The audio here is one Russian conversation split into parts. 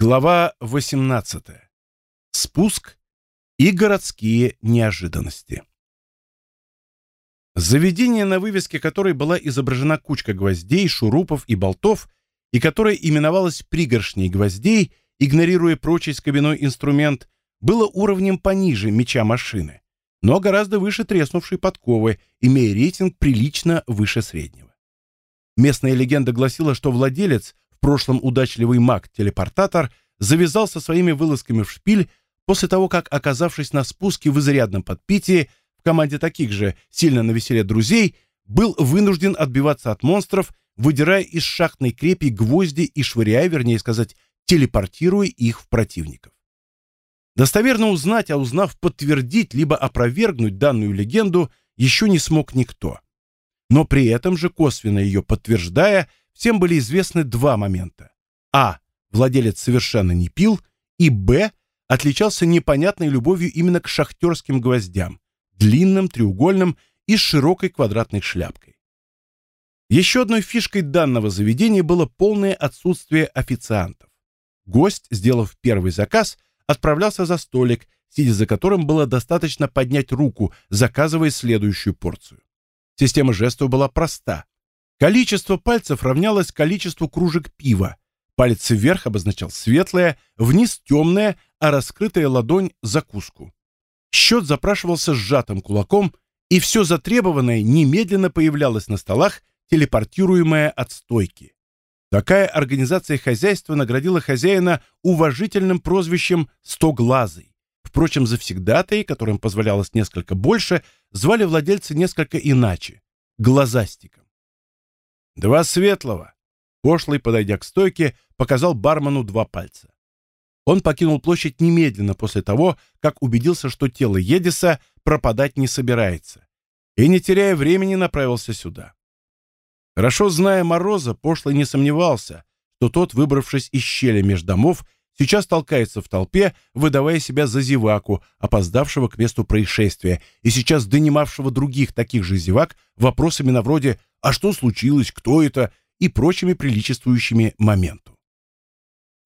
Глава 18. Спуск и городские неожиданности. Заведение, на вывеске которой была изображена кучка гвоздей, шурупов и болтов, и которое именовалось «пригоршней гвоздей», игнорируя прочий скобяной инструмент, было уровнем пониже меча машины, но гораздо выше треснувшей подковы, имея рейтинг прилично выше среднего. Местная легенда гласила, что владелец в прошлом удачливый маг-телепортатор, завязал со своими вылазками в шпиль после того, как, оказавшись на спуске в изрядном подпитии, в команде таких же сильно навеселе друзей, был вынужден отбиваться от монстров, выдирая из шахтной крепи гвозди и швыряя, вернее сказать, телепортируя их в противников. Достоверно узнать, а узнав подтвердить либо опровергнуть данную легенду, еще не смог никто. Но при этом же косвенно ее подтверждая, всем были известны два момента. А. Владелец совершенно не пил, и Б. Отличался непонятной любовью именно к шахтерским гвоздям, длинным, треугольным и широкой квадратной шляпкой. Еще одной фишкой данного заведения было полное отсутствие официантов. Гость, сделав первый заказ, отправлялся за столик, сидя за которым было достаточно поднять руку, заказывая следующую порцию. Система жестов была проста. Количество пальцев равнялось количеству кружек пива. Палец вверх обозначал светлое, вниз темное, а раскрытая ладонь — закуску. Счет запрашивался сжатым кулаком, и все затребованное немедленно появлялось на столах, телепортируемое от стойки. Такая организация хозяйства наградила хозяина уважительным прозвищем «стоглазый». Впрочем, завсегдатые, которым позволялось несколько больше, звали владельца несколько иначе — глазастиком. «Два светлого!» Пошлый, подойдя к стойке, показал бармену два пальца. Он покинул площадь немедленно после того, как убедился, что тело Едиса пропадать не собирается, и, не теряя времени, направился сюда. Хорошо зная Мороза, Пошлый не сомневался, что тот, выбравшись из щели меж домов, сейчас толкается в толпе, выдавая себя за зеваку, опоздавшего к месту происшествия, и сейчас донимавшего других таких же зевак вопросами на вроде а что случилось, кто это и прочими приличествующими моменту.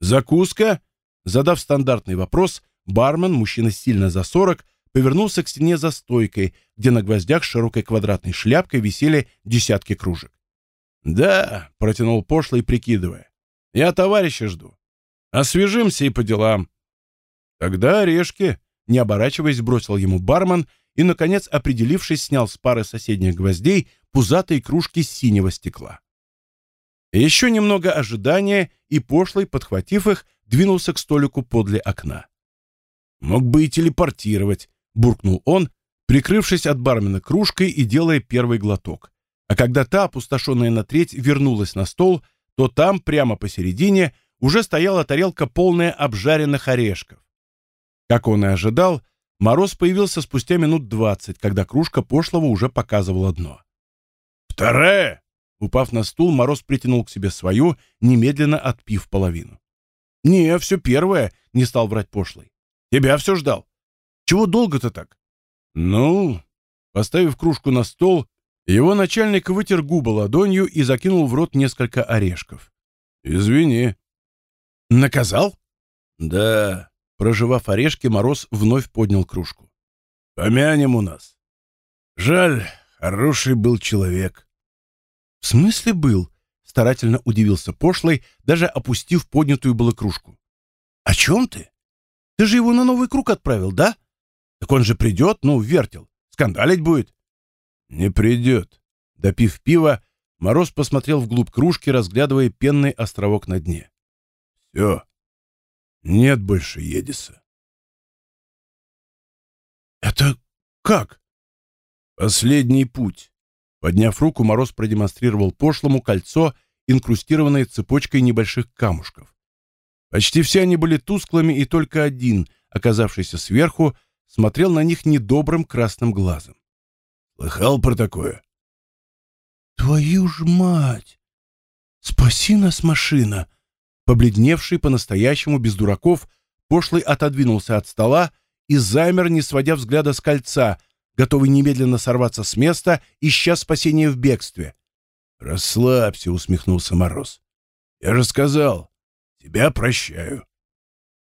Закуска? Задав стандартный вопрос, бармен, мужчина сильно за сорок, повернулся к стене за стойкой, где на гвоздях с широкой квадратной шляпкой висели десятки кружек. «Да», — протянул пошлый, прикидывая, — «я товарища жду. Освежимся и по делам». «Тогда орешки», — не оборачиваясь, бросил ему бармен и, наконец, определившись, снял с пары соседних гвоздей пузатые кружки синего стекла. Еще немного ожидания, и пошлый, подхватив их, двинулся к столику подле окна. «Мог бы и телепортировать», — буркнул он, прикрывшись от бармена кружкой и делая первый глоток. А когда та, опустошенная на треть, вернулась на стол, то там, прямо посередине, уже стояла тарелка, полная обжаренных орешков. Как он и ожидал, Мороз появился спустя минут двадцать, когда кружка пошлого уже показывала дно. «Вторая!» Упав на стул, Мороз притянул к себе свою, немедленно отпив половину. «Не, все первое», — не стал врать пошлый. «Тебя все ждал. Чего долго-то так?» «Ну...» Поставив кружку на стол, его начальник вытер губы ладонью и закинул в рот несколько орешков. «Извини». «Наказал?» «Да», Проживав орешки, Мороз вновь поднял кружку. «Помянем у нас. Жаль, хороший был человек». «В смысле был?» — старательно удивился пошлый, даже опустив поднятую было кружку. «О чем ты? Ты же его на новый круг отправил, да? Так он же придет, ну, вертел. Скандалить будет». «Не придет». Допив пива, Мороз посмотрел вглубь кружки, разглядывая пенный островок на дне. «Все, нет больше Едиса. Это как? Последний путь. Подняв руку, Мороз продемонстрировал пошлому кольцо, инкрустированное цепочкой небольших камушков. Почти все они были тусклыми, и только один, оказавшийся сверху, смотрел на них недобрым красным глазом. Слыхал про такое? Твою ж мать! Спаси нас, машина! Побледневший по-настоящему без дураков, пошлый отодвинулся от стола и замер, не сводя взгляда с кольца, готовый немедленно сорваться с места, ища спасения в бегстве. «Расслабься», — усмехнулся Мороз. «Я же сказал, тебя прощаю».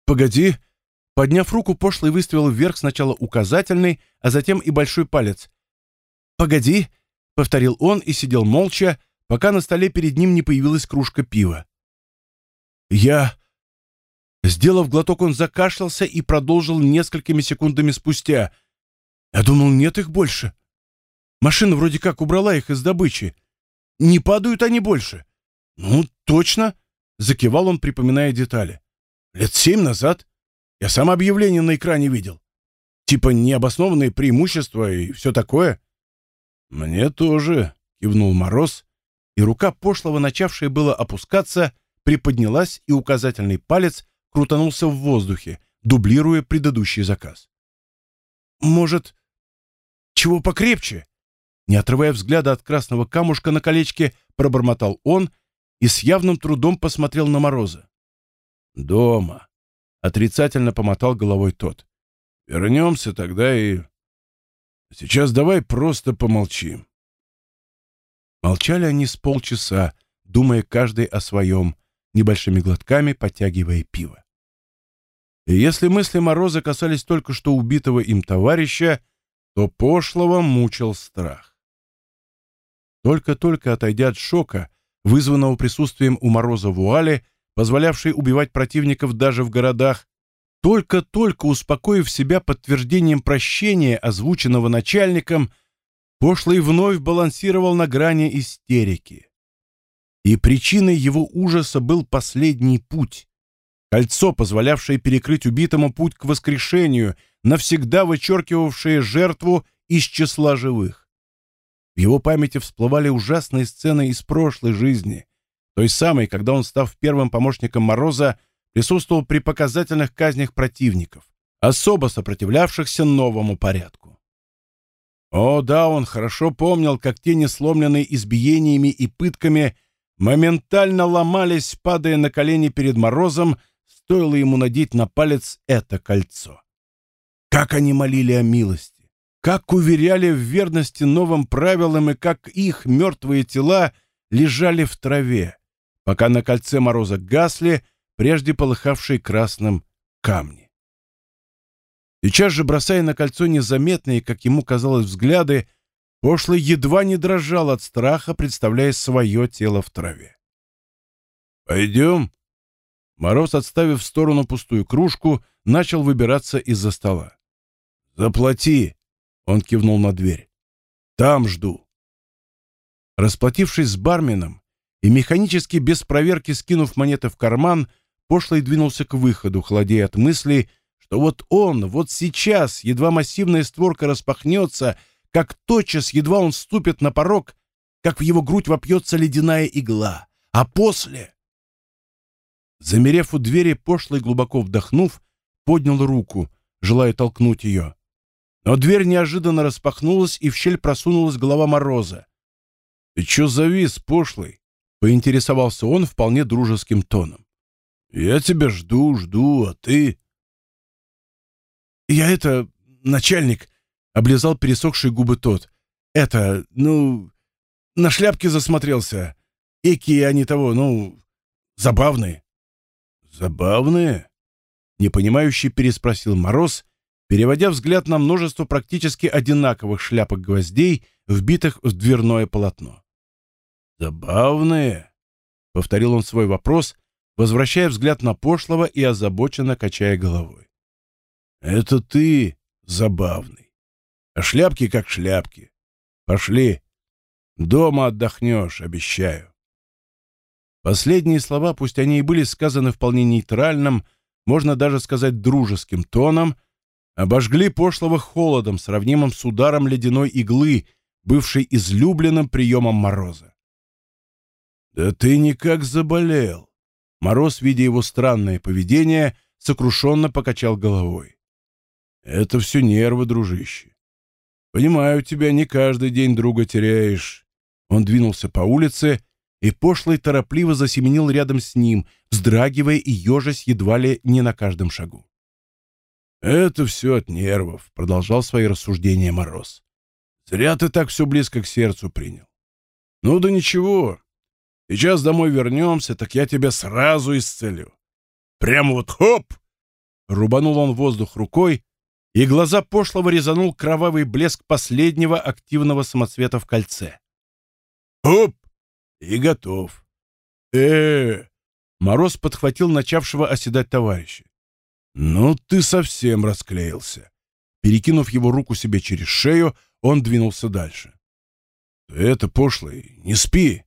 погоди!» Подняв руку, пошлый выставил вверх сначала указательный, а затем и большой палец. «Погоди!» — повторил он и сидел молча, пока на столе перед ним не появилась кружка пива. «Я...» Сделав глоток, он закашлялся и продолжил несколькими секундами спустя. «Я думал, нет их больше. Машина вроде как убрала их из добычи. Не падают они больше». «Ну, точно!» — закивал он, припоминая детали. «Лет семь назад. Я сам объявление на экране видел. Типа необоснованные преимущества и все такое». «Мне тоже», — кивнул Мороз, и рука пошлого, начавшая было опускаться, приподнялась, и указательный палец крутанулся в воздухе, дублируя предыдущий заказ. «Может, чего покрепче?» Не отрывая взгляда от красного камушка на колечке, пробормотал он и с явным трудом посмотрел на Мороза. «Дома», — отрицательно помотал головой тот. «Вернемся тогда и... Сейчас давай просто помолчим». Молчали они с полчаса, думая каждый о своем, небольшими глотками подтягивая пиво. И если мысли Мороза касались только что убитого им товарища, то пошлого мучил страх. Только-только отойдя от шока, вызванного присутствием у Мороза вуали, позволявшей убивать противников даже в городах, только-только успокоив себя подтверждением прощения, озвученного начальником, пошлый вновь балансировал на грани истерики. И причиной его ужаса был последний путь. Кольцо, позволявшее перекрыть убитому путь к воскрешению, навсегда вычеркивавшее жертву из числа живых. В его памяти всплывали ужасные сцены из прошлой жизни, той самой, когда он, став первым помощником Мороза, присутствовал при показательных казнях противников, особо сопротивлявшихся новому порядку. О, да, он хорошо помнил, как тени, сломленные избиениями и пытками, моментально ломались, падая на колени перед Морозом, стоило ему надеть на палец это кольцо. Как они молили о милости, как уверяли в верности новым правилам и как их мертвые тела лежали в траве, пока на кольце Мороза гасли прежде полыхавшие красным камни. Сейчас же, бросая на кольцо незаметные, как ему казалось, взгляды, Пошлый едва не дрожал от страха, представляя свое тело в траве. «Пойдем?» Мороз, отставив в сторону пустую кружку, начал выбираться из-за стола. «Заплати!» — он кивнул на дверь. «Там жду!» Расплатившись с барменом и механически без проверки скинув монеты в карман, Пошлый двинулся к выходу, холодея от мысли, что вот он, вот сейчас, едва массивная створка распахнется — как тотчас, едва он ступит на порог, как в его грудь вопьется ледяная игла, а после... Замерев у двери, пошлый, глубоко вдохнув, поднял руку, желая толкнуть ее. Но дверь неожиданно распахнулась, и в щель просунулась голова Мороза. «Ты чё завис, пошлый?» — поинтересовался он вполне дружеским тоном. «Я тебя жду, жду, а ты...» «Я это... начальник...» Облизал пересохшие губы тот. «Это, ну, на шляпке засмотрелся. Эки они того, ну, забавные». «Забавные?» Непонимающе переспросил Мороз, переводя взгляд на множество практически одинаковых шляпок гвоздей, вбитых в дверное полотно. «Забавные?» — повторил он свой вопрос, возвращая взгляд на пошлого и озабоченно качая головой. «Это ты забавный. А шляпки как шляпки. Пошли. Дома отдохнешь, обещаю. Последние слова, пусть они и были сказаны вполне нейтральным, можно даже сказать дружеским тоном, обожгли пошлого холодом, сравнимым с ударом ледяной иглы, бывшей излюбленным приемом Мороза. «Да ты никак заболел!» Мороз, видя его странное поведение, сокрушенно покачал головой. «Это все нервы, дружище. Понимаю тебя, не каждый день друга теряешь. Он двинулся по улице, и пошлый торопливо засеменил рядом с ним, вздрагивая и ежась едва ли не на каждом шагу. «Это все от нервов», — продолжал свои рассуждения Мороз. «Зря ты так все близко к сердцу принял. Ну да ничего. Сейчас домой вернемся, так я тебя сразу исцелю. Прямо вот хоп! рубанул он воздух рукой, и глаза пошлого резанул кровавый блеск последнего активного самоцвета в кольце. «Оп! И готов!» э, -э Мороз подхватил начавшего оседать товарища. «Ну ты совсем расклеился!» Перекинув его руку себе через шею, он двинулся дальше. «Это пошлый, не спи!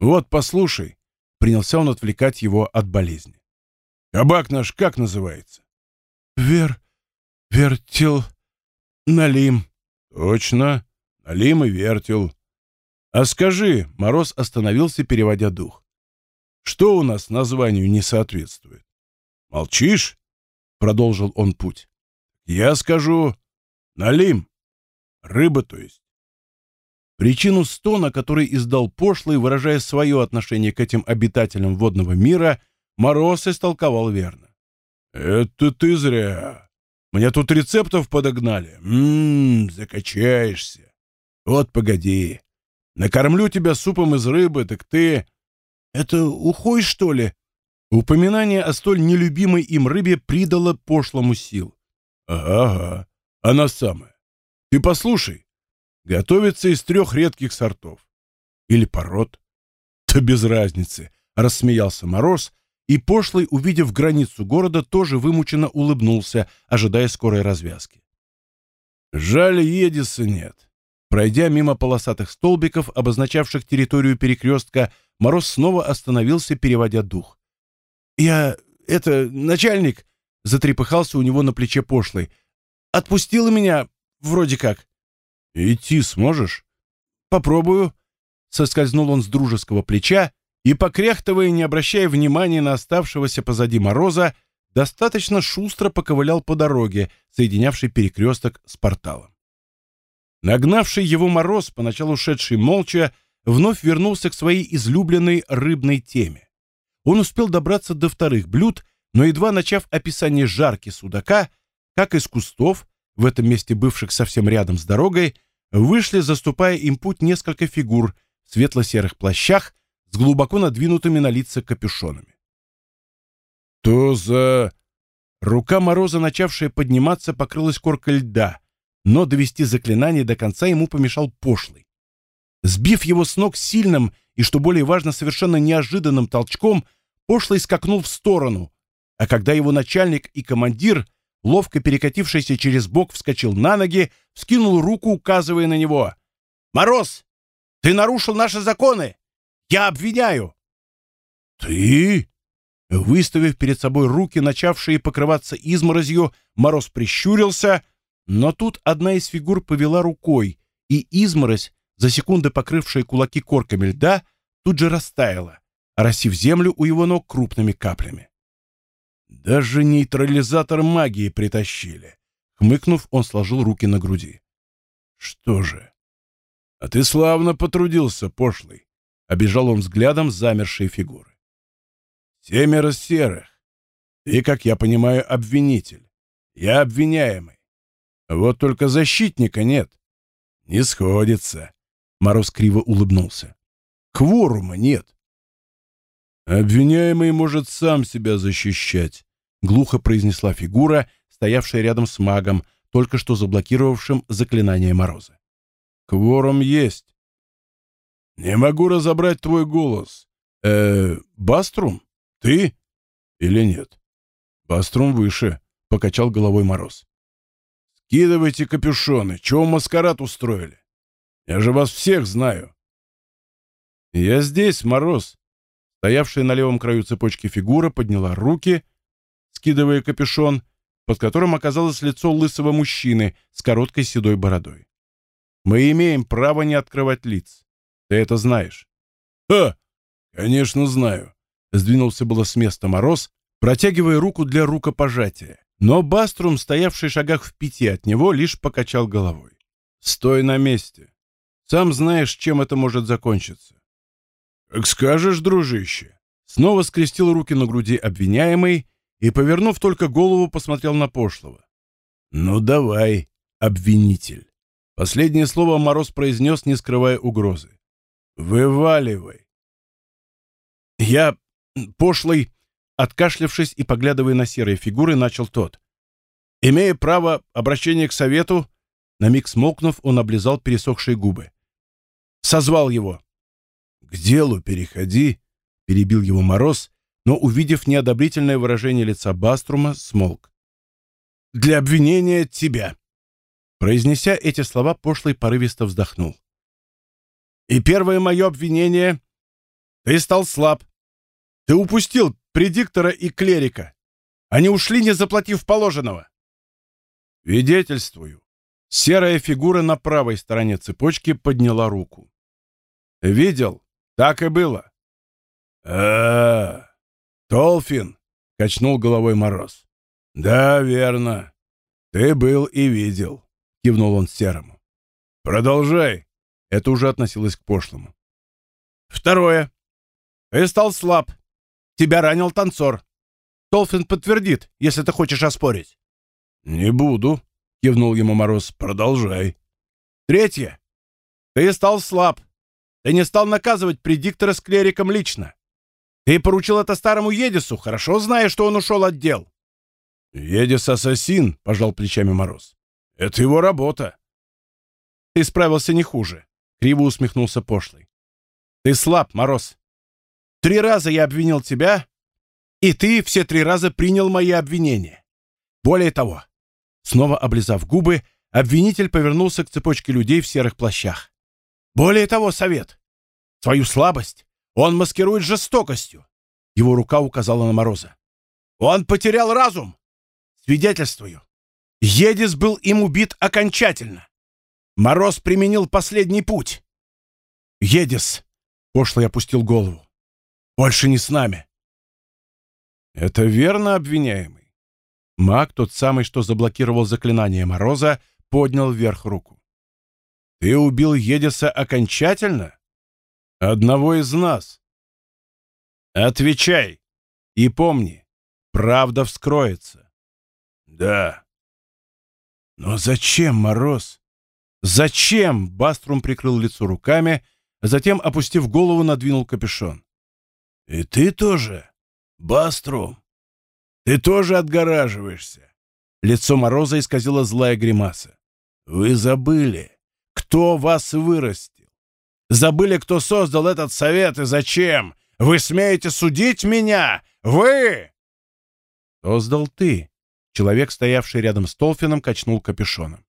Вот, послушай!» Принялся он отвлекать его от болезни. «Кабак наш как называется?» «Вер... вертел... налим». «Точно, налим и вертел. А скажи, Мороз остановился, переводя дух. Что у нас названию не соответствует? Молчишь? Продолжил он путь. Я скажу налим. Рыба, то есть. Причину стона, который издал пошлый, выражая свое отношение к этим обитателям водного мира, Мороз истолковал верно. «Это ты зря. Мне тут рецептов подогнали. Ммм, закачаешься. Вот погоди. Накормлю тебя супом из рыбы, так ты... Это ухой, что ли?» Упоминание о столь нелюбимой им рыбе придало пошлому сил. «Ага, она самая. Ты послушай. Готовится из трех редких сортов. Или пород. Да без разницы», — рассмеялся Мороз, и пошлый, увидев границу города, тоже вымученно улыбнулся, ожидая скорой развязки. «Жаль, Едиса нет. Пройдя мимо полосатых столбиков, обозначавших территорию перекрестка, Мороз снова остановился, переводя дух. «Я... это... начальник...» — затрепыхался у него на плече пошлый. «Отпустила меня... вроде как». «Идти сможешь?» «Попробую». Соскользнул он с дружеского плеча и, покряхтывая, не обращая внимания на оставшегося позади Мороза, достаточно шустро поковылял по дороге, соединявшей перекресток с порталом. Нагнавший его мороз, поначалу шедший молча, вновь вернулся к своей излюбленной рыбной теме. Он успел добраться до вторых блюд, но едва начав описание жарки судака, как из кустов, в этом месте бывших совсем рядом с дорогой, вышли, заступая им путь несколько фигур в светло-серых плащах с глубоко надвинутыми на лица капюшонами. «То за...» Рука Мороза, начавшая подниматься, покрылась коркой льда, но довести заклинание до конца ему помешал пошлый. Сбив его с ног сильным и, что более важно, совершенно неожиданным толчком, пошлый скакнул в сторону, а когда его начальник и командир, ловко перекатившийся через бок, вскочил на ноги, вскинул руку, указывая на него. «Мороз, ты нарушил наши законы! Я обвиняю!» «Ты?» Выставив перед собой руки, начавшие покрываться изморозью, Мороз прищурился — но тут одна из фигур повела рукой, и изморозь, за секунды покрывшая кулаки корками льда, тут же растаяла, оросив землю у его ног крупными каплями. «Даже нейтрализатор магии притащили!» Хмыкнув, он сложил руки на груди. «Что же?» «А ты славно потрудился, пошлый!» Обежал он взглядом замершие фигуры. «Семеро серых. Ты, как я понимаю, обвинитель. Я обвиняемый. Вот только защитника нет. Не сходится. Мороз криво улыбнулся. Кворума нет. Обвиняемый может сам себя защищать, глухо произнесла фигура, стоявшая рядом с магом, только что заблокировавшим заклинание Мороза. Кворум есть. Не могу разобрать твой голос. Э, Баструм? Ты или нет? Баструм выше, покачал головой Мороз. Скидывайте капюшоны. Чего маскарад устроили? Я же вас всех знаю. Я здесь, Мороз. Стоявшая на левом краю цепочки фигура подняла руки, скидывая капюшон, под которым оказалось лицо лысого мужчины с короткой седой бородой. Мы имеем право не открывать лиц. Ты это знаешь. Ха! Конечно, знаю. Сдвинулся было с места Мороз, протягивая руку для рукопожатия. Но Баструм, стоявший шагах в пяти от него, лишь покачал головой. «Стой на месте. Сам знаешь, чем это может закончиться». «Как скажешь, дружище». Снова скрестил руки на груди обвиняемый и, повернув только голову, посмотрел на пошлого. «Ну давай, обвинитель». Последнее слово Мороз произнес, не скрывая угрозы. «Вываливай». «Я пошлый откашлявшись и поглядывая на серые фигуры, начал тот. «Имея право обращения к совету...» На миг смолкнув, он облизал пересохшие губы. «Созвал его». «К делу переходи», — перебил его Мороз, но, увидев неодобрительное выражение лица Баструма, смолк. «Для обвинения тебя». Произнеся эти слова, пошлый порывисто вздохнул. «И первое мое обвинение — ты стал слаб. Ты упустил предиктора и клерика. Они ушли, не заплатив положенного. Свидетельствую. Серая фигура на правой стороне цепочки подняла руку. Видел? Так и было. А, -а, Толфин, качнул головой Мороз. Да, верно. Ты был и видел, кивнул он серому. Продолжай. Это уже относилось к пошлому. Второе. Ты стал слаб. Тебя ранил танцор. Толфин подтвердит, если ты хочешь оспорить. Не буду, кивнул ему Мороз. Продолжай. Третье. Ты стал слаб. Ты не стал наказывать предиктора с клериком лично. Ты поручил это старому Едису, хорошо зная, что он ушел от дел. Едис ассасин, пожал плечами Мороз. Это его работа. Ты справился не хуже, криво усмехнулся пошлый. Ты слаб, Мороз. Три раза я обвинил тебя, и ты все три раза принял мои обвинения. Более того, снова облизав губы, обвинитель повернулся к цепочке людей в серых плащах. Более того, совет. Свою слабость он маскирует жестокостью. Его рука указала на Мороза. Он потерял разум. Свидетельствую. Едис был им убит окончательно. Мороз применил последний путь. Едис. Пошлый опустил голову. Больше не с нами. Это верно, обвиняемый. Маг, тот самый, что заблокировал заклинание Мороза, поднял вверх руку. Ты убил Едиса окончательно? Одного из нас. Отвечай. И помни, правда вскроется. Да. Но зачем, Мороз? Зачем? Баструм прикрыл лицо руками, а затем, опустив голову, надвинул капюшон. «И ты тоже, Баструм? Ты тоже отгораживаешься?» Лицо Мороза исказило злая гримаса. «Вы забыли, кто вас вырастил. Забыли, кто создал этот совет и зачем. Вы смеете судить меня? Вы!» «Создал ты», — человек, стоявший рядом с Толфином, качнул капюшоном.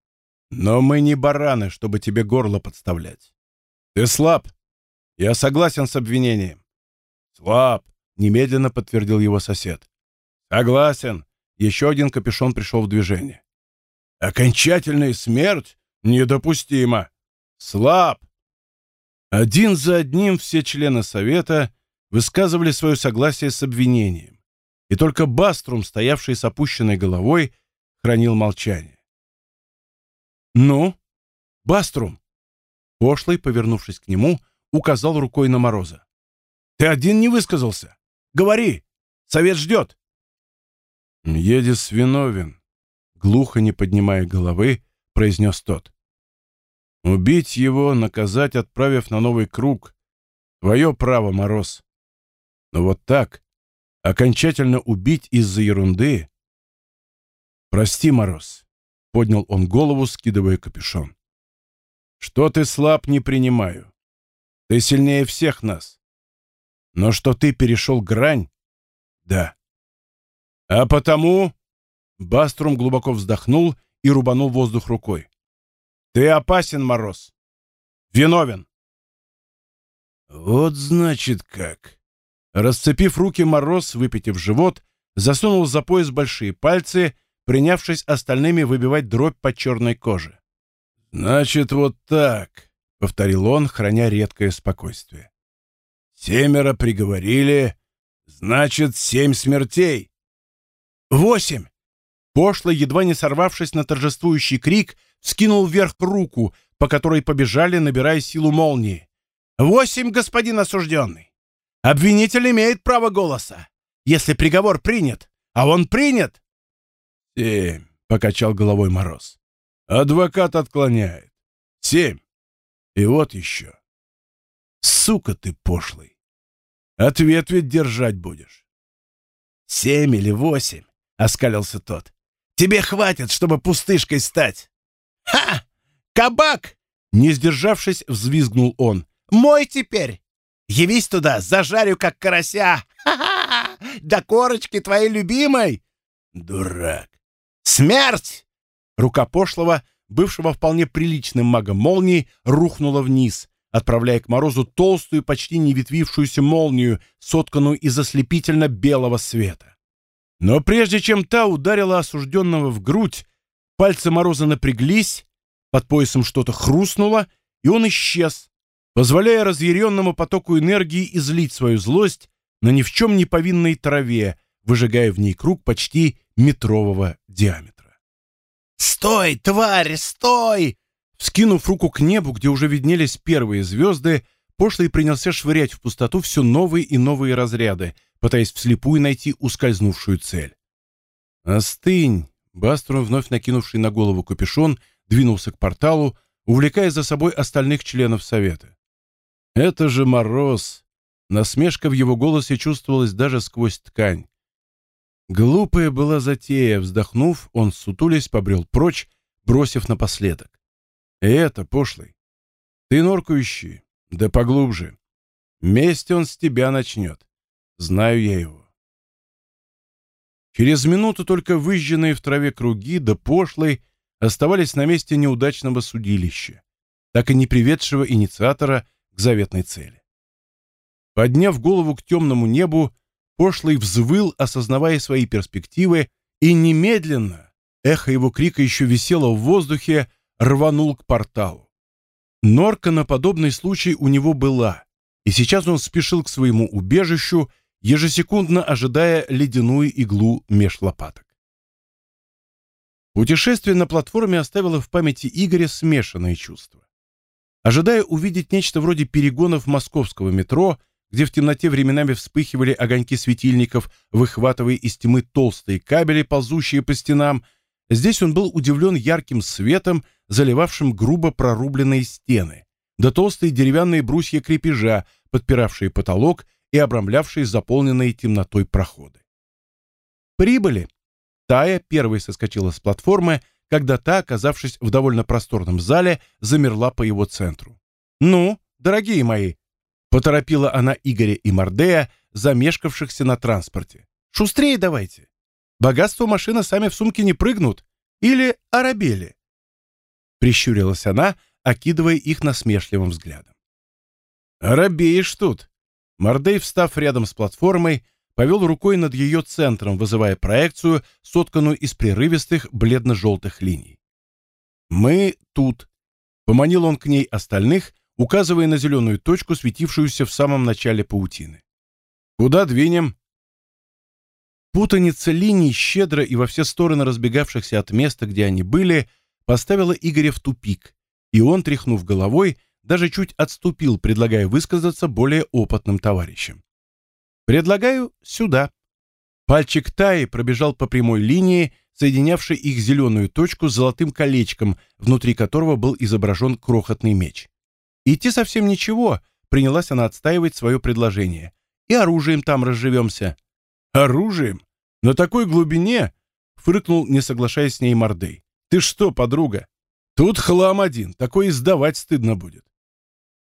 «Но мы не бараны, чтобы тебе горло подставлять. Ты слаб. Я согласен с обвинением. «Слаб», — немедленно подтвердил его сосед. «Согласен». Еще один капюшон пришел в движение. «Окончательная смерть недопустима. Слаб». Один за одним все члены совета высказывали свое согласие с обвинением, и только Баструм, стоявший с опущенной головой, хранил молчание. «Ну, Баструм!» Пошлый, повернувшись к нему, указал рукой на Мороза. Ты один не высказался. Говори. Совет ждет. Едис виновен, глухо не поднимая головы, произнес тот. Убить его, наказать, отправив на новый круг. Твое право, Мороз. Но вот так, окончательно убить из-за ерунды... Прости, Мороз. Поднял он голову, скидывая капюшон. Что ты слаб, не принимаю. Ты сильнее всех нас. Но что ты перешел грань? Да. А потому... Баструм глубоко вздохнул и рубанул воздух рукой. Ты опасен, Мороз. Виновен. Вот значит как. Расцепив руки, Мороз, выпитив живот, засунул за пояс большие пальцы, принявшись остальными выбивать дробь по черной коже. «Значит, вот так», — повторил он, храня редкое спокойствие. Семеро приговорили, значит, семь смертей. Восемь! Пошло, едва не сорвавшись на торжествующий крик, скинул вверх руку, по которой побежали, набирая силу молнии. «Восемь, господин осужденный! Обвинитель имеет право голоса, если приговор принят, а он принят!» «Семь», — покачал головой Мороз. «Адвокат отклоняет. Семь. И вот еще. Сука ты пошлый! Ответ ведь держать будешь. «Семь или восемь», — оскалился тот. «Тебе хватит, чтобы пустышкой стать». «Ха! Кабак!» Не сдержавшись, взвизгнул он. «Мой теперь! Явись туда, зажарю, как карася! Ха-ха! До корочки твоей любимой!» «Дурак! Смерть!» Рука пошлого, бывшего вполне приличным магом молнии, рухнула вниз, отправляя к Морозу толстую, почти не ветвившуюся молнию, сотканную из ослепительно белого света. Но прежде чем та ударила осужденного в грудь, пальцы Мороза напряглись, под поясом что-то хрустнуло, и он исчез, позволяя разъяренному потоку энергии излить свою злость на ни в чем не повинной траве, выжигая в ней круг почти метрового диаметра. «Стой, тварь, стой!» Скинув руку к небу, где уже виднелись первые звезды, пошлый принялся швырять в пустоту все новые и новые разряды, пытаясь вслепую найти ускользнувшую цель. «Остынь!» Бастрон, вновь накинувший на голову капюшон, двинулся к порталу, увлекая за собой остальных членов Совета. «Это же Мороз!» Насмешка в его голосе чувствовалась даже сквозь ткань. Глупая была затея, вздохнув, он, сутулясь, побрел прочь, бросив напоследок. Это, пошлый. Ты норкающий, да поглубже. Месть он с тебя начнет. Знаю я его. Через минуту только выжженные в траве круги, да пошлый, оставались на месте неудачного судилища, так и не приведшего инициатора к заветной цели. Подняв голову к темному небу, пошлый взвыл, осознавая свои перспективы, и немедленно, эхо его крика еще висело в воздухе, рванул к порталу. Норка на подобный случай у него была, и сейчас он спешил к своему убежищу, ежесекундно ожидая ледяную иглу меж лопаток. Путешествие на платформе оставило в памяти Игоря смешанные чувства. Ожидая увидеть нечто вроде перегонов московского метро, где в темноте временами вспыхивали огоньки светильников, выхватывая из тьмы толстые кабели, ползущие по стенам, здесь он был удивлен ярким светом, заливавшим грубо прорубленные стены, да толстые деревянные брусья крепежа, подпиравшие потолок и обрамлявшие заполненные темнотой проходы. Прибыли. Тая первой соскочила с платформы, когда та, оказавшись в довольно просторном зале, замерла по его центру. «Ну, дорогие мои!» — поторопила она Игоря и Мордея, замешкавшихся на транспорте. «Шустрее давайте! Богатство машины сами в сумке не прыгнут. Или арабели!» Прищурилась она, окидывая их насмешливым взглядом. «Робеешь тут!» Мордей, встав рядом с платформой, повел рукой над ее центром, вызывая проекцию, сотканную из прерывистых бледно-желтых линий. «Мы тут!» — поманил он к ней остальных, указывая на зеленую точку, светившуюся в самом начале паутины. «Куда двинем?» Путаница линий, щедро и во все стороны разбегавшихся от места, где они были, — поставила Игоря в тупик, и он, тряхнув головой, даже чуть отступил, предлагая высказаться более опытным товарищам. «Предлагаю сюда». Пальчик Таи пробежал по прямой линии, соединявшей их зеленую точку с золотым колечком, внутри которого был изображен крохотный меч. «Идти совсем ничего», — принялась она отстаивать свое предложение. «И оружием там разживемся». «Оружием? На такой глубине?» — фыркнул, не соглашаясь с ней Мордей. Ты что, подруга? Тут хлам один, такой издавать стыдно будет.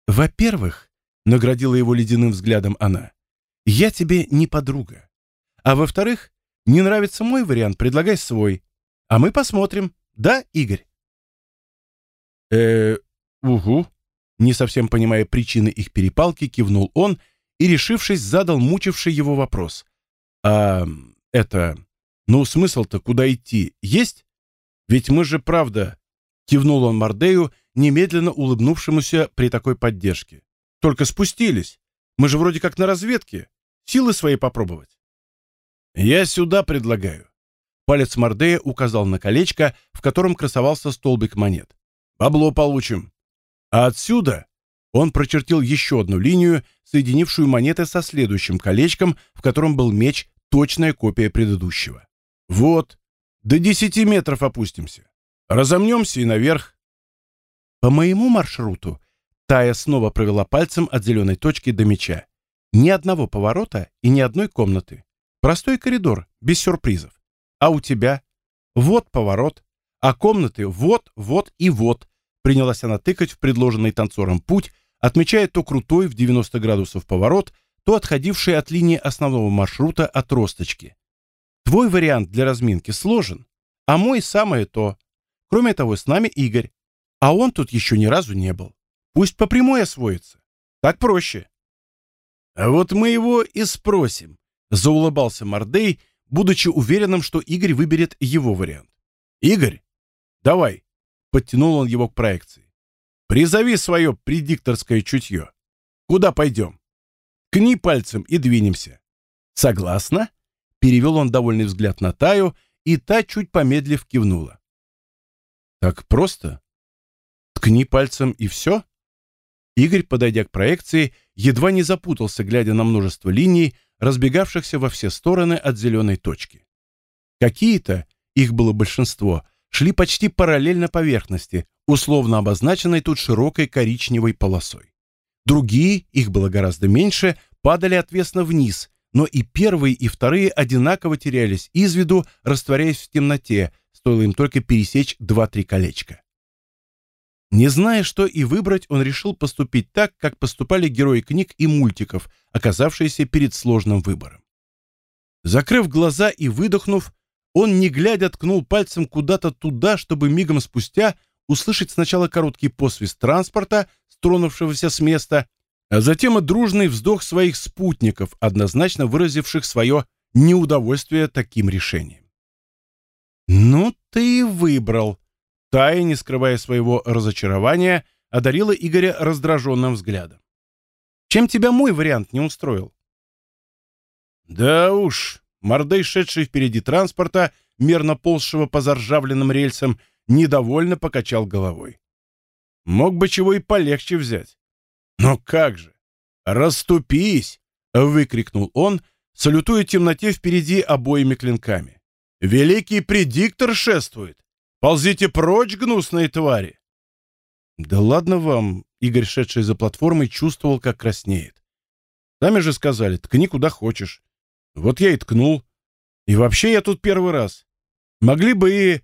Во-первых, наградила его ледяным взглядом она, я тебе не подруга. А во-вторых, не нравится мой вариант, предлагай свой. А мы посмотрим. Да, Игорь? э угу. Не совсем понимая причины их перепалки, кивнул он и, решившись, задал мучивший его вопрос. А это... Ну, смысл-то куда идти есть? Ведь мы же правда, кивнул он Мордею, немедленно улыбнувшемуся при такой поддержке. Только спустились. Мы же вроде как на разведке. Силы свои попробовать. Я сюда предлагаю. Палец Мордея указал на колечко, в котором красовался столбик монет. Бабло получим. А отсюда он прочертил еще одну линию, соединившую монеты со следующим колечком, в котором был меч, точная копия предыдущего. Вот, до десяти метров опустимся. Разомнемся и наверх. По моему маршруту Тая снова провела пальцем от зеленой точки до меча. Ни одного поворота и ни одной комнаты. Простой коридор, без сюрпризов. А у тебя? Вот поворот. А комнаты вот, вот и вот. Принялась она тыкать в предложенный танцором путь, отмечая то крутой в 90 градусов поворот, то отходивший от линии основного маршрута от росточки. Твой вариант для разминки сложен, а мой самое то. Кроме того, с нами Игорь, а он тут еще ни разу не был. Пусть по прямой освоится. Так проще. А вот мы его и спросим, заулыбался Мордей, будучи уверенным, что Игорь выберет его вариант. Игорь, давай, подтянул он его к проекции. Призови свое предикторское чутье. Куда пойдем? Кни пальцем и двинемся. Согласна? Перевел он довольный взгляд на Таю, и та, чуть помедлив, кивнула. Так просто? Ткни пальцем и все? Игорь, подойдя к проекции, едва не запутался, глядя на множество линий, разбегавшихся во все стороны от зеленой точки. Какие-то, их было большинство, шли почти параллельно поверхности, условно обозначенной тут широкой коричневой полосой. Другие, их было гораздо меньше, падали отвесно вниз, но и первые, и вторые одинаково терялись из виду, растворяясь в темноте, стоило им только пересечь два-три колечка. Не зная, что и выбрать, он решил поступить так, как поступали герои книг и мультиков, оказавшиеся перед сложным выбором. Закрыв глаза и выдохнув, он, не глядя, ткнул пальцем куда-то туда, чтобы мигом спустя услышать сначала короткий посвист транспорта, стронувшегося с места, а затем и дружный вздох своих спутников, однозначно выразивших свое неудовольствие таким решением. «Ну ты и выбрал», Тая, не скрывая своего разочарования, одарила Игоря раздраженным взглядом. «Чем тебя мой вариант не устроил?» «Да уж», Мордей, шедший впереди транспорта, мерно ползшего по заржавленным рельсам, недовольно покачал головой. «Мог бы чего и полегче взять». «Но как же! Раступись!» — выкрикнул он, салютуя темноте впереди обоими клинками. «Великий предиктор шествует! Ползите прочь, гнусные твари!» «Да ладно вам!» — Игорь, шедший за платформой, чувствовал, как краснеет. «Сами же сказали, ткни куда хочешь. Вот я и ткнул. И вообще я тут первый раз. Могли бы и...»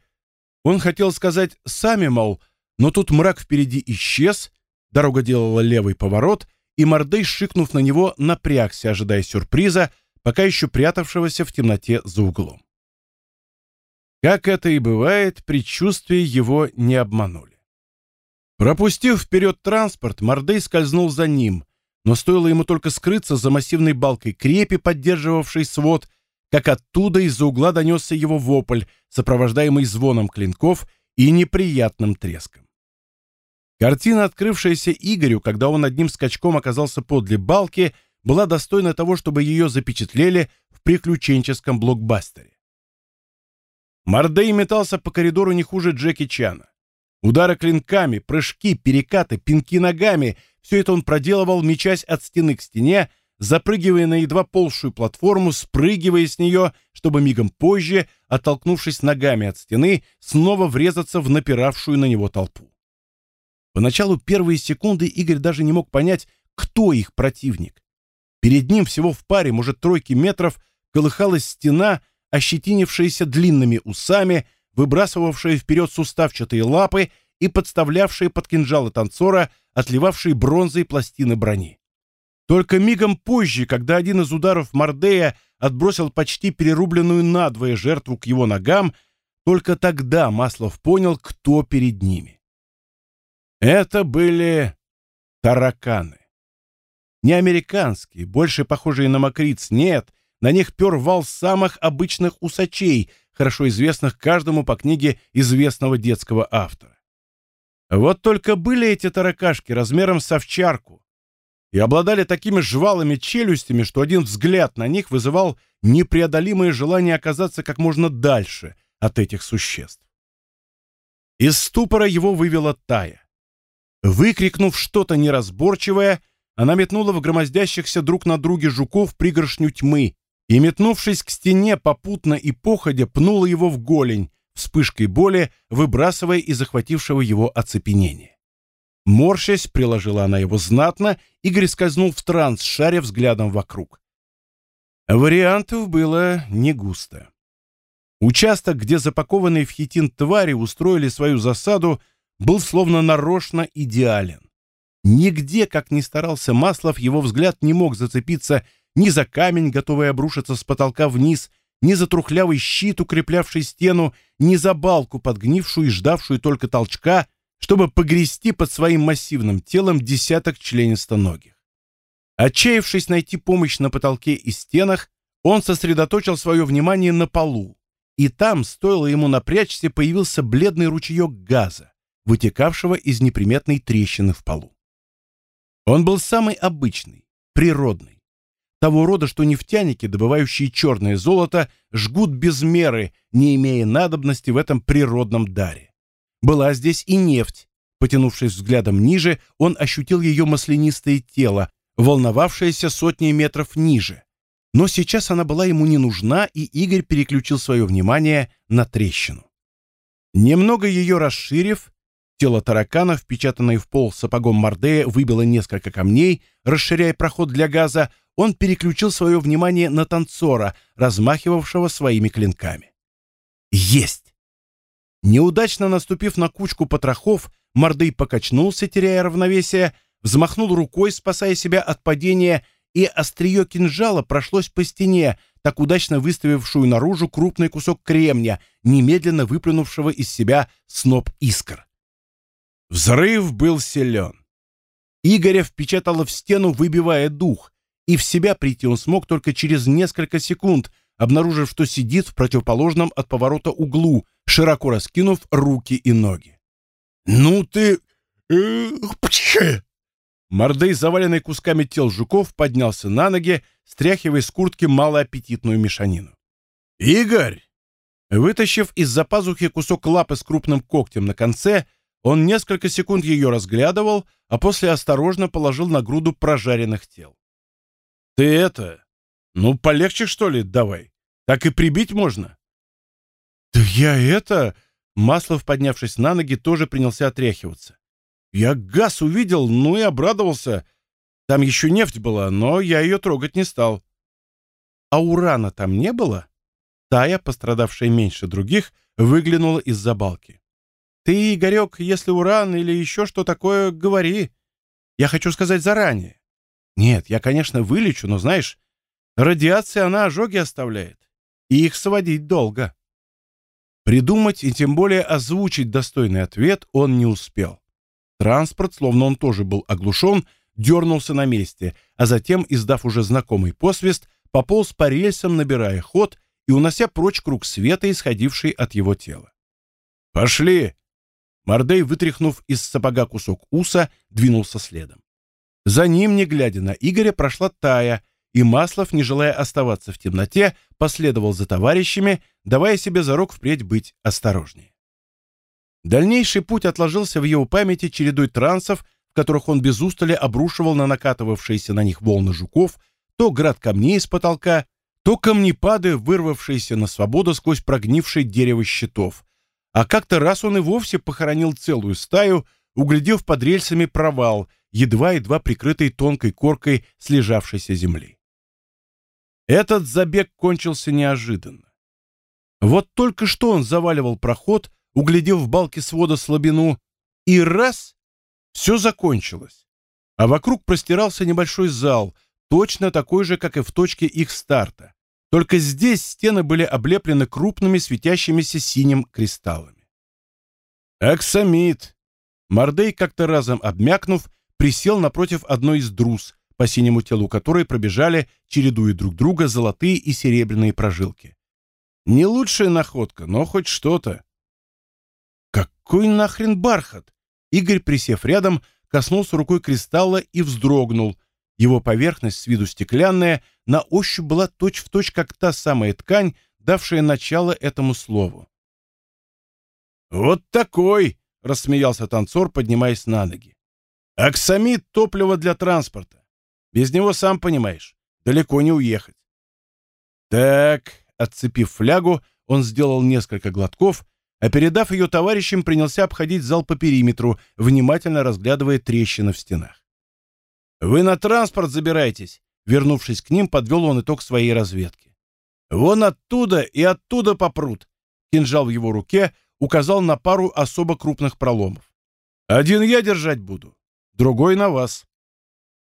Он хотел сказать «сами, мол», но тут мрак впереди исчез, дорога делала левый поворот, и Мордей, шикнув на него, напрягся, ожидая сюрприза, пока еще прятавшегося в темноте за углом. Как это и бывает, предчувствия его не обманули. Пропустив вперед транспорт, Мордей скользнул за ним, но стоило ему только скрыться за массивной балкой крепи, поддерживавшей свод, как оттуда из-за угла донесся его вопль, сопровождаемый звоном клинков и неприятным треском. Картина, открывшаяся Игорю, когда он одним скачком оказался подле балки, была достойна того, чтобы ее запечатлели в приключенческом блокбастере. Мордей метался по коридору не хуже Джеки Чана. Удары клинками, прыжки, перекаты, пинки ногами — все это он проделывал, мечась от стены к стене, запрыгивая на едва полшую платформу, спрыгивая с нее, чтобы мигом позже, оттолкнувшись ногами от стены, снова врезаться в напиравшую на него толпу. Поначалу первые секунды Игорь даже не мог понять, кто их противник. Перед ним всего в паре, может, тройки метров, колыхалась стена — ощетинившаяся длинными усами, выбрасывавшая вперед суставчатые лапы и подставлявшая под кинжалы танцора, отливавшие бронзой пластины брони. Только мигом позже, когда один из ударов Мордея отбросил почти перерубленную надвое жертву к его ногам, только тогда Маслов понял, кто перед ними. Это были тараканы. Не американские, больше похожие на мокриц, нет, на них пер вал самых обычных усачей, хорошо известных каждому по книге известного детского автора. Вот только были эти таракашки размером с овчарку и обладали такими жвалыми челюстями, что один взгляд на них вызывал непреодолимое желание оказаться как можно дальше от этих существ. Из ступора его вывела Тая. Выкрикнув что-то неразборчивое, она метнула в громоздящихся друг на друге жуков пригоршню тьмы, и, метнувшись к стене, попутно и походя, пнула его в голень, вспышкой боли, выбрасывая из захватившего его оцепенения. Морщась, приложила она его знатно, Игорь скользнул в транс, шаря взглядом вокруг. Вариантов было не густо. Участок, где запакованные в хитин твари устроили свою засаду, был словно нарочно идеален. Нигде, как ни старался Маслов, его взгляд не мог зацепиться ни за камень, готовый обрушиться с потолка вниз, ни за трухлявый щит, укреплявший стену, ни за балку, подгнившую и ждавшую только толчка, чтобы погрести под своим массивным телом десяток членистоногих. Отчаявшись найти помощь на потолке и стенах, он сосредоточил свое внимание на полу, и там, стоило ему напрячься, появился бледный ручеек газа, вытекавшего из неприметной трещины в полу. Он был самый обычный, природный. Того рода, что нефтяники, добывающие черное золото, жгут без меры, не имея надобности в этом природном даре. Была здесь и нефть. Потянувшись взглядом ниже, он ощутил ее маслянистое тело, волновавшееся сотни метров ниже. Но сейчас она была ему не нужна, и Игорь переключил свое внимание на трещину. Немного ее расширив, Тело таракана, впечатанное в пол сапогом Мордея, выбило несколько камней, расширяя проход для газа. Он переключил свое внимание на танцора, размахивавшего своими клинками. Есть! Неудачно наступив на кучку потрохов, Мордей покачнулся, теряя равновесие, взмахнул рукой, спасая себя от падения, и острие кинжала прошлось по стене, так удачно выставившую наружу крупный кусок кремня, немедленно выплюнувшего из себя сноп искр. Взрыв был силен. Игоря впечатало в стену, выбивая дух, и в себя прийти он смог только через несколько секунд, обнаружив, что сидит в противоположном от поворота углу, широко раскинув руки и ноги. «Ну ты... Мордей, заваленный кусками тел жуков, поднялся на ноги, стряхивая с куртки малоаппетитную мешанину. «Игорь!» Вытащив из-за пазухи кусок лапы с крупным когтем на конце, он несколько секунд ее разглядывал, а после осторожно положил на груду прожаренных тел. «Ты это... Ну, полегче, что ли, давай. Так и прибить можно». «Да я это...» Маслов, поднявшись на ноги, тоже принялся отряхиваться. «Я газ увидел, ну и обрадовался. Там еще нефть была, но я ее трогать не стал». «А урана там не было?» Тая, пострадавшая меньше других, выглянула из-за балки. Ты, Игорек, если уран или еще что такое, говори. Я хочу сказать заранее. Нет, я, конечно, вылечу, но, знаешь, радиация, она ожоги оставляет. И их сводить долго. Придумать и тем более озвучить достойный ответ он не успел. Транспорт, словно он тоже был оглушен, дернулся на месте, а затем, издав уже знакомый посвист, пополз по рельсам, набирая ход и унося прочь круг света, исходивший от его тела. «Пошли!» Мордей, вытряхнув из сапога кусок уса, двинулся следом. За ним, не глядя на Игоря, прошла Тая, и Маслов, не желая оставаться в темноте, последовал за товарищами, давая себе зарок впредь быть осторожнее. Дальнейший путь отложился в его памяти чередой трансов, в которых он без устали обрушивал на накатывавшиеся на них волны жуков, то град камней с потолка, то камнепады, вырвавшиеся на свободу сквозь прогнившее дерево щитов, а как-то раз он и вовсе похоронил целую стаю, углядев под рельсами провал, едва-едва прикрытый тонкой коркой слежавшейся земли. Этот забег кончился неожиданно. Вот только что он заваливал проход, углядев в балке свода слабину, и раз — все закончилось. А вокруг простирался небольшой зал, точно такой же, как и в точке их старта. Только здесь стены были облеплены крупными светящимися синим кристаллами. «Аксамит!» Мордей, как-то разом обмякнув, присел напротив одной из друз, по синему телу которой пробежали, чередуя друг друга, золотые и серебряные прожилки. Не лучшая находка, но хоть что-то. «Какой нахрен бархат?» Игорь, присев рядом, коснулся рукой кристалла и вздрогнул, его поверхность, с виду стеклянная, на ощупь была точь-в-точь, точь, как та самая ткань, давшая начало этому слову. «Вот такой!» — рассмеялся танцор, поднимаясь на ноги. «Аксамит — топливо для транспорта. Без него, сам понимаешь, далеко не уехать». «Так», — отцепив флягу, он сделал несколько глотков, а передав ее товарищам, принялся обходить зал по периметру, внимательно разглядывая трещины в стенах. «Вы на транспорт забирайтесь!» — Вернувшись к ним, подвел он итог своей разведки. «Вон оттуда и оттуда попрут!» Кинжал в его руке указал на пару особо крупных проломов. «Один я держать буду, другой на вас».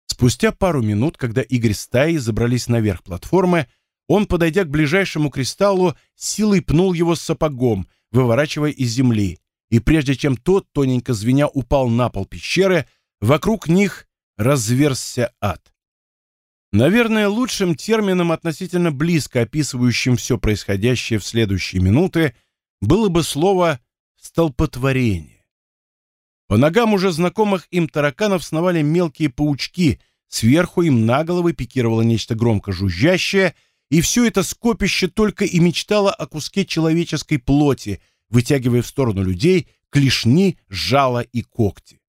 Спустя пару минут, когда Игорь с Таей забрались наверх платформы, он, подойдя к ближайшему кристаллу, силой пнул его сапогом, выворачивая из земли, и прежде чем тот, тоненько звеня, упал на пол пещеры, вокруг них разверзся ад. Наверное, лучшим термином, относительно близко описывающим все происходящее в следующие минуты, было бы слово «столпотворение». По ногам уже знакомых им тараканов сновали мелкие паучки, сверху им на головы пикировало нечто громко жужжащее, и все это скопище только и мечтало о куске человеческой плоти, вытягивая в сторону людей клешни, жало и когти.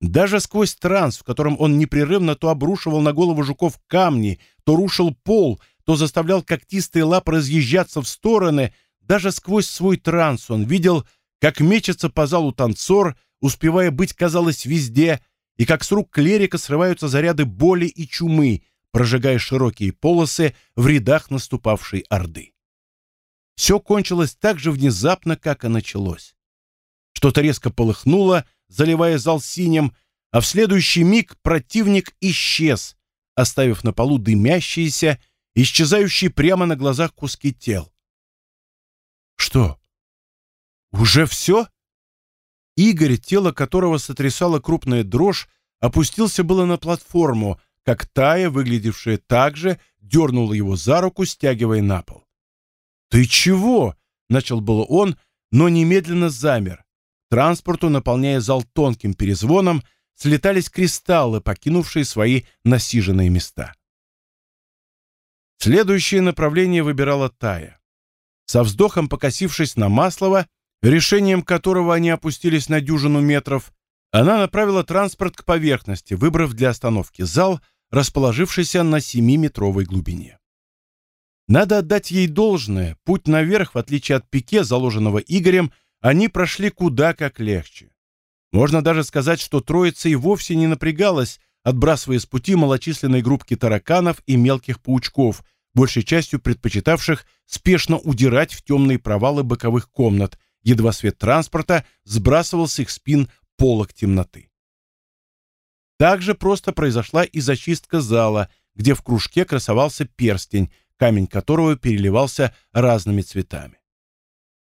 Даже сквозь транс, в котором он непрерывно то обрушивал на голову жуков камни, то рушил пол, то заставлял когтистые лапы разъезжаться в стороны, даже сквозь свой транс он видел, как мечется по залу танцор, успевая быть, казалось, везде, и как с рук клерика срываются заряды боли и чумы, прожигая широкие полосы в рядах наступавшей орды. Все кончилось так же внезапно, как и началось. Что-то резко полыхнуло, заливая зал синим, а в следующий миг противник исчез, оставив на полу дымящиеся, исчезающие прямо на глазах куски тел. Что? Уже все? Игорь, тело которого сотрясала крупная дрожь, опустился было на платформу, как Тая, выглядевшая так же, дернула его за руку, стягивая на пол. «Ты чего?» — начал было он, но немедленно замер, транспорту, наполняя зал тонким перезвоном, слетались кристаллы, покинувшие свои насиженные места. Следующее направление выбирала Тая. Со вздохом покосившись на Маслова, решением которого они опустились на дюжину метров, она направила транспорт к поверхности, выбрав для остановки зал, расположившийся на 7-метровой глубине. Надо отдать ей должное, путь наверх, в отличие от пике, заложенного Игорем, они прошли куда как легче. Можно даже сказать, что троица и вовсе не напрягалась, отбрасывая с пути малочисленные группки тараканов и мелких паучков, большей частью предпочитавших спешно удирать в темные провалы боковых комнат, едва свет транспорта сбрасывал с их спин полок темноты. Также просто произошла и зачистка зала, где в кружке красовался перстень, камень которого переливался разными цветами.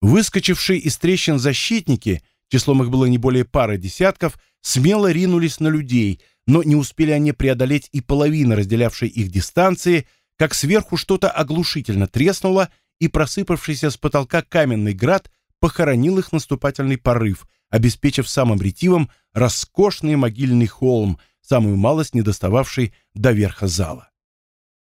Выскочившие из трещин защитники, числом их было не более пары десятков, смело ринулись на людей, но не успели они преодолеть и половины разделявшей их дистанции, как сверху что-то оглушительно треснуло, и просыпавшийся с потолка каменный град похоронил их наступательный порыв, обеспечив самым ретивым роскошный могильный холм, самую малость недостававший до верха зала.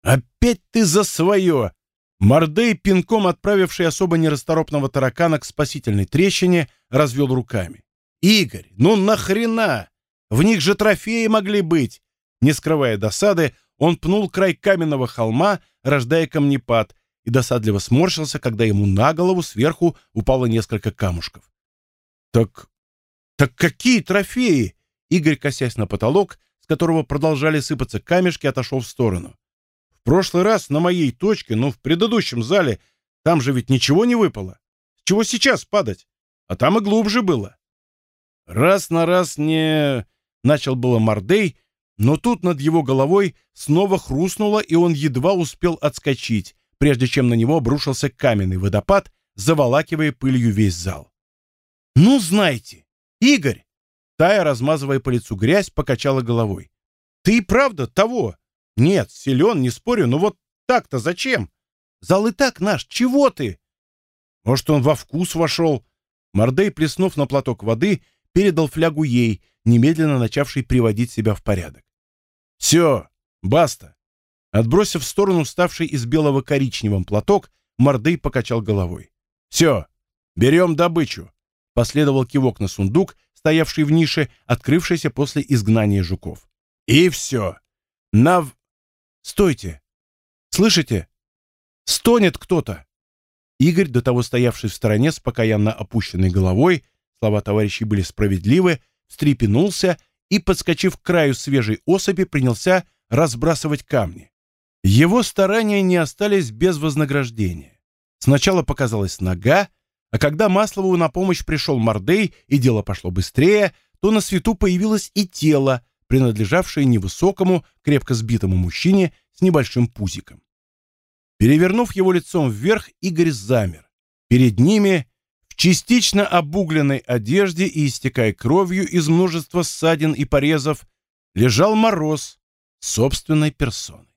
«Опять ты за свое!» Мордей, пинком отправивший особо нерасторопного таракана к спасительной трещине, развел руками. «Игорь, ну нахрена? В них же трофеи могли быть!» Не скрывая досады, он пнул край каменного холма, рождая камнепад, и досадливо сморщился, когда ему на голову сверху упало несколько камушков. «Так... так какие трофеи?» Игорь, косясь на потолок, с которого продолжали сыпаться камешки, отошел в сторону прошлый раз на моей точке, но в предыдущем зале, там же ведь ничего не выпало. С чего сейчас падать? А там и глубже было. Раз на раз не... Начал было Мордей, но тут над его головой снова хрустнуло, и он едва успел отскочить, прежде чем на него обрушился каменный водопад, заволакивая пылью весь зал. «Ну, знаете, Игорь!» Тая, размазывая по лицу грязь, покачала головой. «Ты и правда того! Нет, силен, не спорю, но вот так-то зачем? Зал и так наш, чего ты? Может, он во вкус вошел? Мордей, плеснув на платок воды, передал флягу ей, немедленно начавшей приводить себя в порядок. Все, баста. Отбросив в сторону ставший из белого коричневым платок, Мордей покачал головой. «Все, берем добычу!» Последовал кивок на сундук, стоявший в нише, открывшийся после изгнания жуков. «И все! Нав... Стойте! Слышите? Стонет кто-то!» Игорь, до того стоявший в стороне с покаянно опущенной головой, слова товарищей были справедливы, встрепенулся и, подскочив к краю свежей особи, принялся разбрасывать камни. Его старания не остались без вознаграждения. Сначала показалась нога, а когда Маслову на помощь пришел Мордей и дело пошло быстрее, то на свету появилось и тело, принадлежавшее невысокому, крепко сбитому мужчине с небольшим пузиком. Перевернув его лицом вверх, Игорь замер. Перед ними, в частично обугленной одежде и истекая кровью из множества ссадин и порезов, лежал Мороз собственной персоной.